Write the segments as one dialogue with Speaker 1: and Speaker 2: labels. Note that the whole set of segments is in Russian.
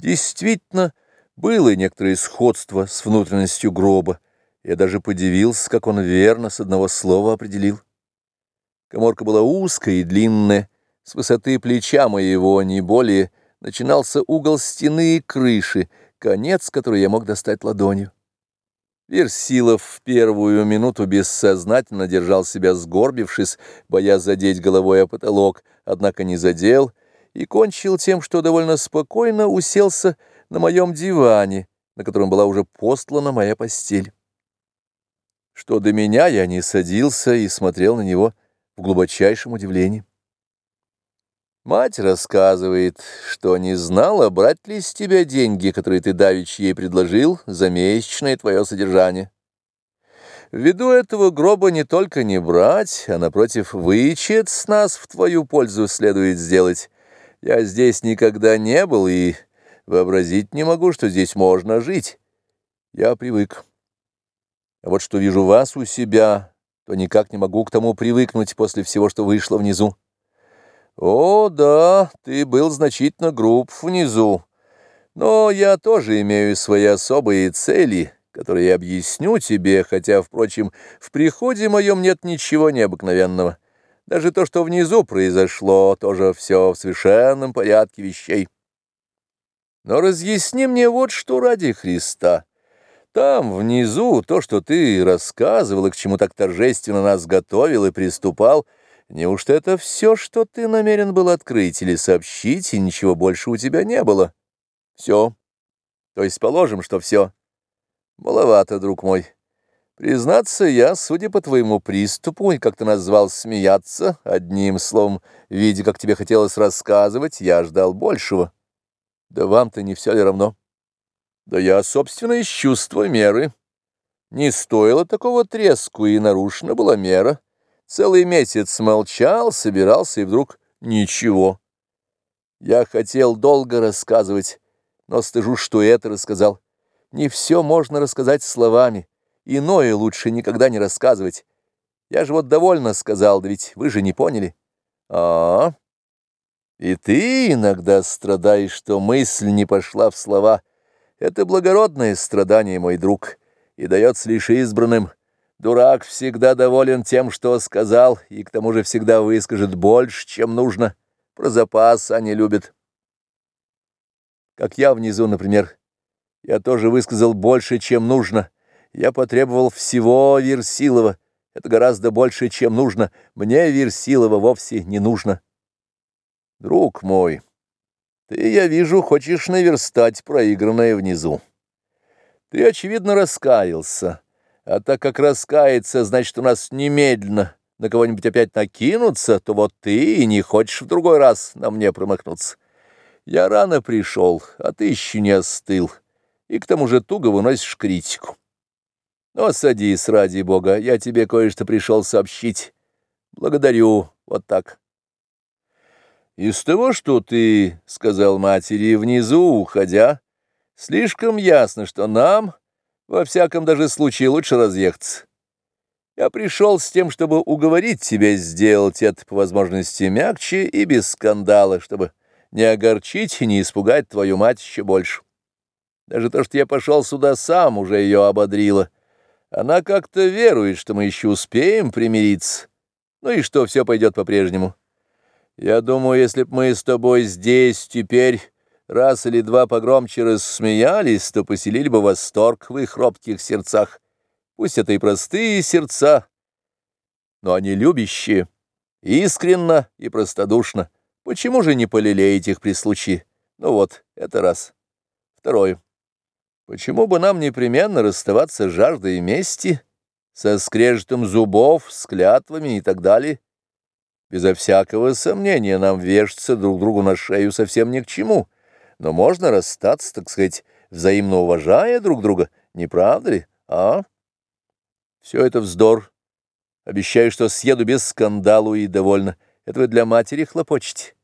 Speaker 1: Действительно, было некоторое сходство с внутренностью гроба. Я даже подивился, как он верно с одного слова определил. Коморка была узкая и длинная, с высоты плеча моего, не более, начинался угол стены и крыши, конец, который я мог достать ладонью. Версилов в первую минуту бессознательно держал себя сгорбившись, боясь задеть головой о потолок, однако не задел, и кончил тем, что довольно спокойно уселся на моем диване, на котором была уже постлана моя постель. Что до меня, я не садился и смотрел на него в глубочайшем удивлении. Мать рассказывает, что не знала, брать ли с тебя деньги, которые ты давич ей предложил за месячное твое содержание. Ввиду этого гроба не только не брать, а, напротив, вычет с нас в твою пользу следует сделать. Я здесь никогда не был и вообразить не могу, что здесь можно жить. Я привык. А вот что вижу вас у себя, то никак не могу к тому привыкнуть после всего, что вышло внизу. О, да, ты был значительно груб внизу. Но я тоже имею свои особые цели, которые я объясню тебе, хотя, впрочем, в приходе моем нет ничего необыкновенного. Даже то, что внизу произошло, тоже все в совершенном порядке вещей. Но разъясни мне вот что ради Христа. Там, внизу, то, что ты рассказывал и к чему так торжественно нас готовил и приступал, неужто это все, что ты намерен был открыть или сообщить, и ничего больше у тебя не было? Все. То есть положим, что все. Маловато, друг мой. Признаться, я, судя по твоему приступу, и как ты назвал смеяться, одним словом, видя, как тебе хотелось рассказывать, я ждал большего. Да вам-то не все ли равно? Да я, собственно, из чувства меры. Не стоило такого треску, и нарушена была мера. Целый месяц молчал, собирался, и вдруг ничего. Я хотел долго рассказывать, но стыжу, что это рассказал. Не все можно рассказать словами. Иное лучше никогда не рассказывать. Я же вот довольно сказал, да ведь вы же не поняли. А, -а. И ты иногда страдаешь, что мысль не пошла в слова. Это благородное страдание, мой друг, и дается лишь избранным. Дурак всегда доволен тем, что сказал, и к тому же всегда выскажет больше, чем нужно. Про запас они любят. Как я внизу, например. Я тоже высказал больше, чем нужно. Я потребовал всего Версилова. Это гораздо больше, чем нужно. Мне Версилова вовсе не нужно. Друг мой, ты, я вижу, хочешь наверстать проигранное внизу. Ты, очевидно, раскаялся. А так как раскаяться, значит, у нас немедленно на кого-нибудь опять накинуться, то вот ты и не хочешь в другой раз на мне промахнуться. Я рано пришел, а ты еще не остыл, и к тому же туго выносишь критику. Но садись, ради бога, я тебе кое-что пришел сообщить. Благодарю, вот так. Из того, что ты сказал матери внизу, уходя, слишком ясно, что нам, во всяком даже случае, лучше разъехаться. Я пришел с тем, чтобы уговорить тебя сделать это по возможности мягче и без скандала, чтобы не огорчить и не испугать твою мать еще больше. Даже то, что я пошел сюда сам, уже ее ободрило — она как-то верует, что мы еще успеем примириться, ну и что все пойдет по-прежнему. Я думаю, если б мы с тобой здесь теперь раз или два погромче рассмеялись, то поселили бы восторг в их робких сердцах. Пусть это и простые сердца, но они любящие, искренно и простодушно. Почему же не полелеять их при случае? Ну вот, это раз. Второе. Почему бы нам непременно расставаться с жаждой мести, со скрежетом зубов, с клятвами и так далее? Безо всякого сомнения нам вешаться друг другу на шею совсем ни к чему, но можно расстаться, так сказать, взаимно уважая друг друга, не правда ли, а? Все это вздор. Обещаю, что съеду без скандалу и довольно. Это вы для матери хлопочете.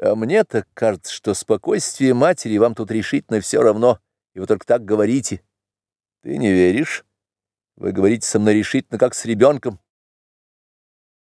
Speaker 1: А мне так кажется, что спокойствие матери вам тут решительно все равно — и вы только так говорите. Ты не веришь? Вы говорите со мной решительно, как с ребенком.